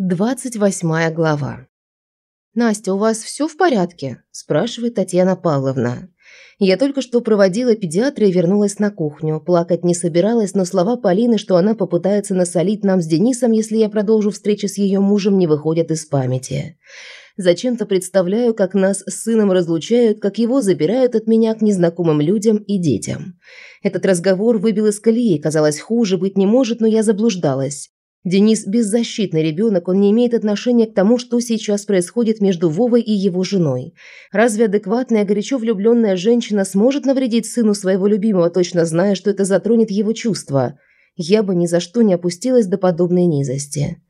28 глава. «Настя, у вас все в порядке?» – спрашивает Татьяна Павловна. Я только что проводила педиатра и вернулась на кухню. Плакать не собиралась, но слова Полины, что она попытается насолить нам с Денисом, если я продолжу встречу с ее мужем, не выходят из памяти. Зачем-то представляю, как нас с сыном разлучают, как его забирают от меня к незнакомым людям и детям. Этот разговор выбил из колеи, казалось, хуже быть не может, но я заблуждалась. Денис – беззащитный ребенок, он не имеет отношения к тому, что сейчас происходит между Вовой и его женой. Разве адекватная, горячо влюбленная женщина сможет навредить сыну своего любимого, точно зная, что это затронет его чувства? Я бы ни за что не опустилась до подобной низости.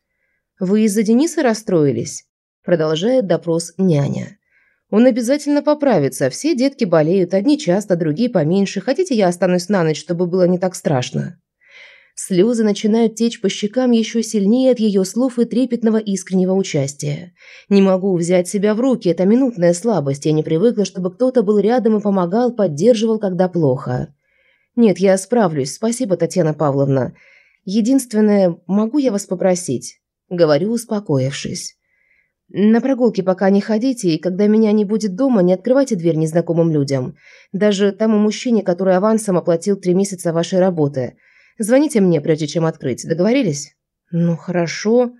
«Вы из-за Дениса расстроились?» Продолжает допрос няня. «Он обязательно поправится. Все детки болеют, одни часто, другие поменьше. Хотите, я останусь на ночь, чтобы было не так страшно?» Слезы начинают течь по щекам еще сильнее от ее слов и трепетного искреннего участия. Не могу взять себя в руки, это минутная слабость. Я не привыкла, чтобы кто-то был рядом и помогал, поддерживал, когда плохо. Нет, я справлюсь. Спасибо, Татьяна Павловна. Единственное, могу я вас попросить? Говорю, успокоившись. На прогулке пока не ходите, и когда меня не будет дома, не открывайте дверь незнакомым людям. Даже тому мужчине, который авансом оплатил три месяца вашей работы – Звоните мне, прежде чем открыть. Договорились? Ну, хорошо.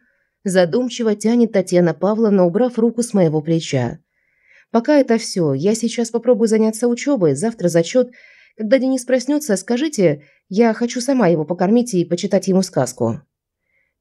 Задумчиво тянет Татьяна Павловна, убрав руку с моего плеча. Пока это все. Я сейчас попробую заняться учебой. Завтра зачет. Когда Денис проснется, скажите, я хочу сама его покормить и почитать ему сказку.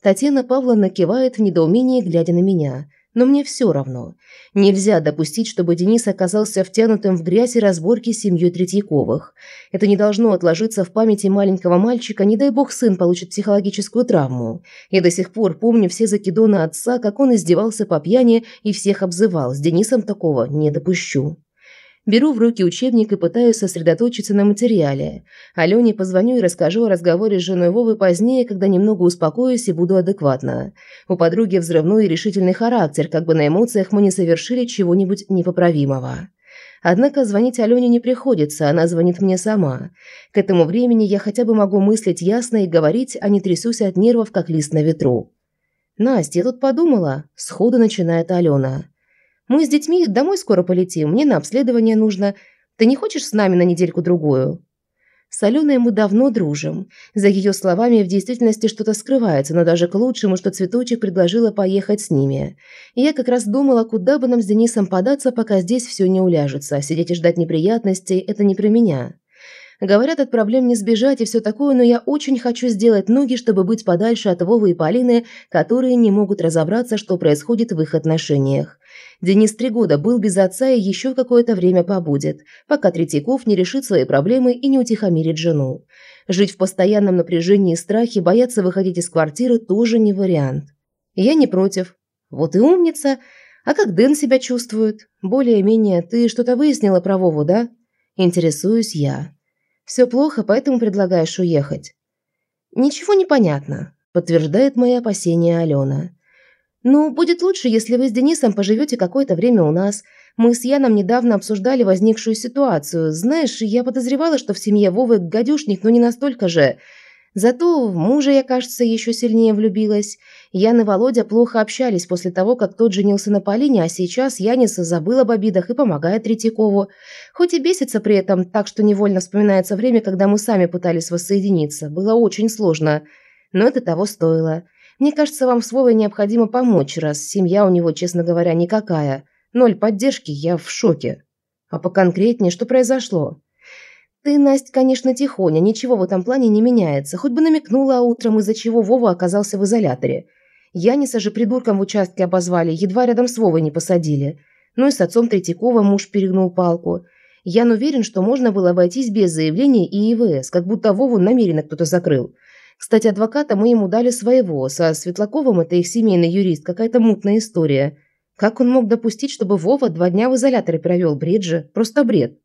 Татьяна Павловна кивает в недоумении, глядя на меня. Но мне все равно. Нельзя допустить, чтобы Денис оказался втянутым в грязь и разборки с семьей Третьяковых. Это не должно отложиться в памяти маленького мальчика, не дай бог сын получит психологическую травму. Я до сих пор помню все закидоны отца, как он издевался по пьяни и всех обзывал. С Денисом такого не допущу. Беру в руки учебник и пытаюсь сосредоточиться на материале. Алене позвоню и расскажу о разговоре с женой Вовы позднее, когда немного успокоюсь и буду адекватна. У подруги взрывной и решительный характер, как бы на эмоциях мы не совершили чего-нибудь непоправимого. Однако звонить Алене не приходится, она звонит мне сама. К этому времени я хотя бы могу мыслить ясно и говорить, а не трясусь от нервов, как лист на ветру. «Настя, я тут подумала», – сходу начинает Алена. Мы с детьми домой скоро полетим, мне на обследование нужно. Ты не хочешь с нами на недельку-другую?» С Аленой мы давно дружим. За ее словами в действительности что-то скрывается, но даже к лучшему, что Цветочек предложила поехать с ними. Я как раз думала, куда бы нам с Денисом податься, пока здесь все не уляжется. Сидеть и ждать неприятностей – это не про меня. Говорят, от проблем не сбежать и все такое, но я очень хочу сделать ноги, чтобы быть подальше от Вовы и Полины, которые не могут разобраться, что происходит в их отношениях. Денис три года был без отца и еще какое-то время побудет, пока Третьяков не решит свои проблемы и не утихомирит жену. Жить в постоянном напряжении и страхе, бояться выходить из квартиры тоже не вариант. Я не против. Вот и умница. А как Дэн себя чувствует? Более-менее, ты что-то выяснила про Вову, да? Интересуюсь я. Все плохо, поэтому предлагаешь уехать. Ничего не понятно, подтверждает мои опасения Алена. Ну, будет лучше, если вы с Денисом поживете какое-то время у нас. Мы с Яном недавно обсуждали возникшую ситуацию. Знаешь, я подозревала, что в семье Вовы гадюшник, но не настолько же. Зато в мужа я, кажется, еще сильнее влюбилась. Ян и Володя плохо общались после того, как тот женился на Полине, а сейчас Яниса забыл об обидах и помогает Третьякову. Хоть и бесится при этом так, что невольно вспоминается время, когда мы сами пытались воссоединиться. Было очень сложно. Но это того стоило. Мне кажется, вам с Вовой необходимо помочь, раз семья у него, честно говоря, никакая. Ноль поддержки, я в шоке. А поконкретнее, что произошло? «Ты, Настя, конечно, тихоня, ничего в этом плане не меняется. Хоть бы намекнула утром, из-за чего Вова оказался в изоляторе. Яниса же придурком в участке обозвали, едва рядом с Вовой не посадили. Ну и с отцом Третьякова муж перегнул палку. Ян уверен, что можно было обойтись без заявления и ИВС, как будто Вову намеренно кто-то закрыл. Кстати, адвоката мы ему дали своего, со Светлаковым это их семейный юрист, какая-то мутная история. Как он мог допустить, чтобы Вова два дня в изоляторе провел? Бред же, просто бред.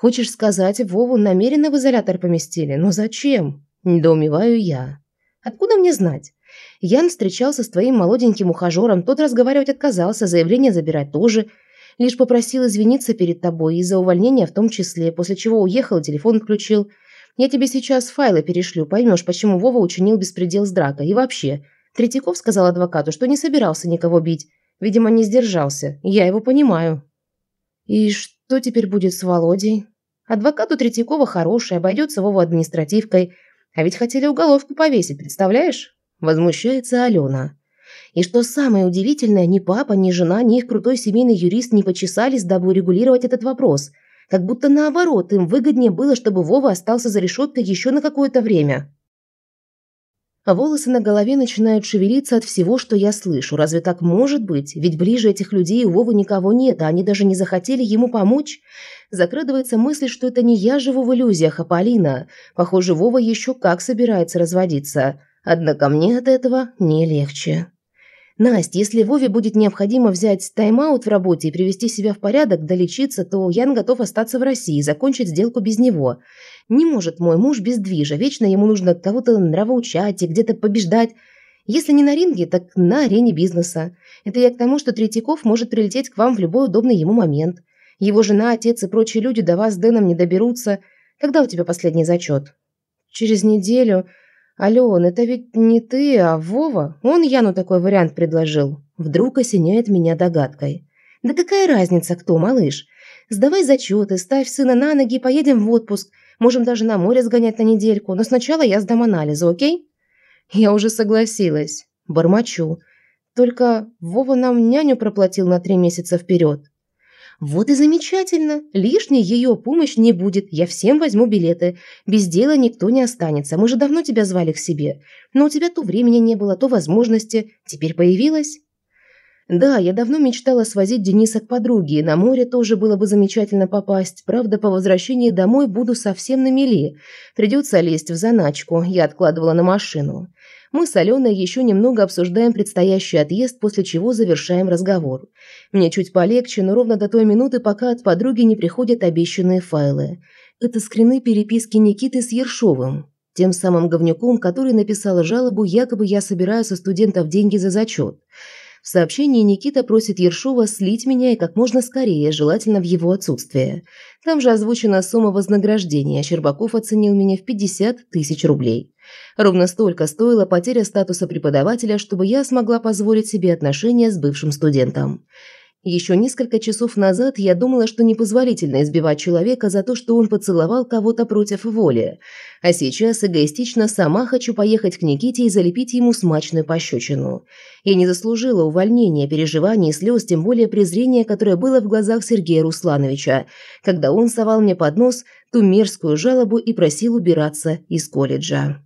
Хочешь сказать, Вову намеренно в изолятор поместили? Но зачем? Недоумеваю я. Откуда мне знать? Ян встречался с твоим молоденьким ухажером, тот разговаривать отказался, заявление забирать тоже. Лишь попросил извиниться перед тобой из-за увольнения в том числе, после чего уехал телефон включил. Я тебе сейчас файлы перешлю, поймешь, почему Вова учинил беспредел с дракой. И вообще, Третьяков сказал адвокату, что не собирался никого бить. Видимо, не сдержался. Я его понимаю. И что теперь будет с Володей? Адвокат у Третьякова хороший, обойдется Вову административкой. А ведь хотели уголовку повесить, представляешь? Возмущается Алена. И что самое удивительное, ни папа, ни жена, ни их крутой семейный юрист не почесались, дабы урегулировать этот вопрос. Как будто наоборот, им выгоднее было, чтобы Вова остался за решеткой еще на какое-то время. А волосы на голове начинают шевелиться от всего, что я слышу. Разве так может быть? Ведь ближе этих людей у Вовы никого нет, а они даже не захотели ему помочь. Закрадывается мысль, что это не я живу в иллюзиях, а Полина. Похоже, Вова еще как собирается разводиться. Однако мне от этого не легче. Настя, если Вове будет необходимо взять тайм-аут в работе и привести себя в порядок, долечиться, то Ян готов остаться в России и закончить сделку без него. Не может мой муж без движа, вечно ему нужно кого-то нравоучать и где-то побеждать. Если не на ринге, так на арене бизнеса. Это я к тому, что Третьяков может прилететь к вам в любой удобный ему момент. Его жена, отец и прочие люди до вас с Дэном не доберутся. Когда у тебя последний зачет? Через неделю... «Ален, это ведь не ты, а Вова? Он Яну такой вариант предложил». Вдруг осеняет меня догадкой. «Да какая разница, кто, малыш? Сдавай зачеты, ставь сына на ноги и поедем в отпуск. Можем даже на море сгонять на недельку, но сначала я сдам анализы, окей?» Я уже согласилась. Бормочу. Только Вова нам няню проплатил на три месяца вперед. «Вот и замечательно. Лишней ее помощь не будет. Я всем возьму билеты. Без дела никто не останется. Мы же давно тебя звали к себе. Но у тебя то времени не было, то возможности. Теперь появилась». Да, я давно мечтала свозить Дениса к подруге, на море тоже было бы замечательно попасть. Правда, по возвращении домой буду совсем на мели. Придется лезть в заначку, я откладывала на машину. Мы с Аленой еще немного обсуждаем предстоящий отъезд, после чего завершаем разговор. Мне чуть полегче, но ровно до той минуты, пока от подруги не приходят обещанные файлы. Это скрины переписки Никиты с Ершовым, тем самым говнюком, который написал жалобу, якобы я собираю со студентов деньги за зачет. В сообщении Никита просит Ершова слить меня и как можно скорее, желательно в его отсутствие. Там же озвучена сумма вознаграждения, Щербаков оценил меня в 50 тысяч рублей. Ровно столько стоила потеря статуса преподавателя, чтобы я смогла позволить себе отношения с бывшим студентом. Еще несколько часов назад я думала, что непозволительно избивать человека за то, что он поцеловал кого-то против воли. А сейчас эгоистично сама хочу поехать к Никите и залепить ему смачную пощечину. Я не заслужила увольнения, переживаний, слез, тем более презрения, которое было в глазах Сергея Руслановича, когда он совал мне под нос ту мерзкую жалобу и просил убираться из колледжа.